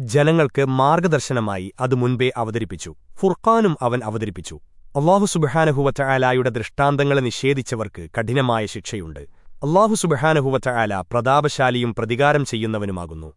ജനങ്ങൾക്ക് മാർഗദർശനമായി അത് മുൻപേ അവതരിപ്പിച്ചു. ഫുർഖാനും അവൻ അവതരിപ്പിച്ചു. അള്ളാഹു സുബഹാനഹുവറ്റ ദൃഷ്ടാന്തങ്ങളെ നിഷേധിച്ചവർക്ക് കഠിനമായ ശിക്ഷയുണ്ട്. അള്ളാഹു സുബഹാനഹുവറ്റ പ്രതാപശാലിയും പ്രതികാരം ചെയ്യുന്നവനുമാകുന്നു.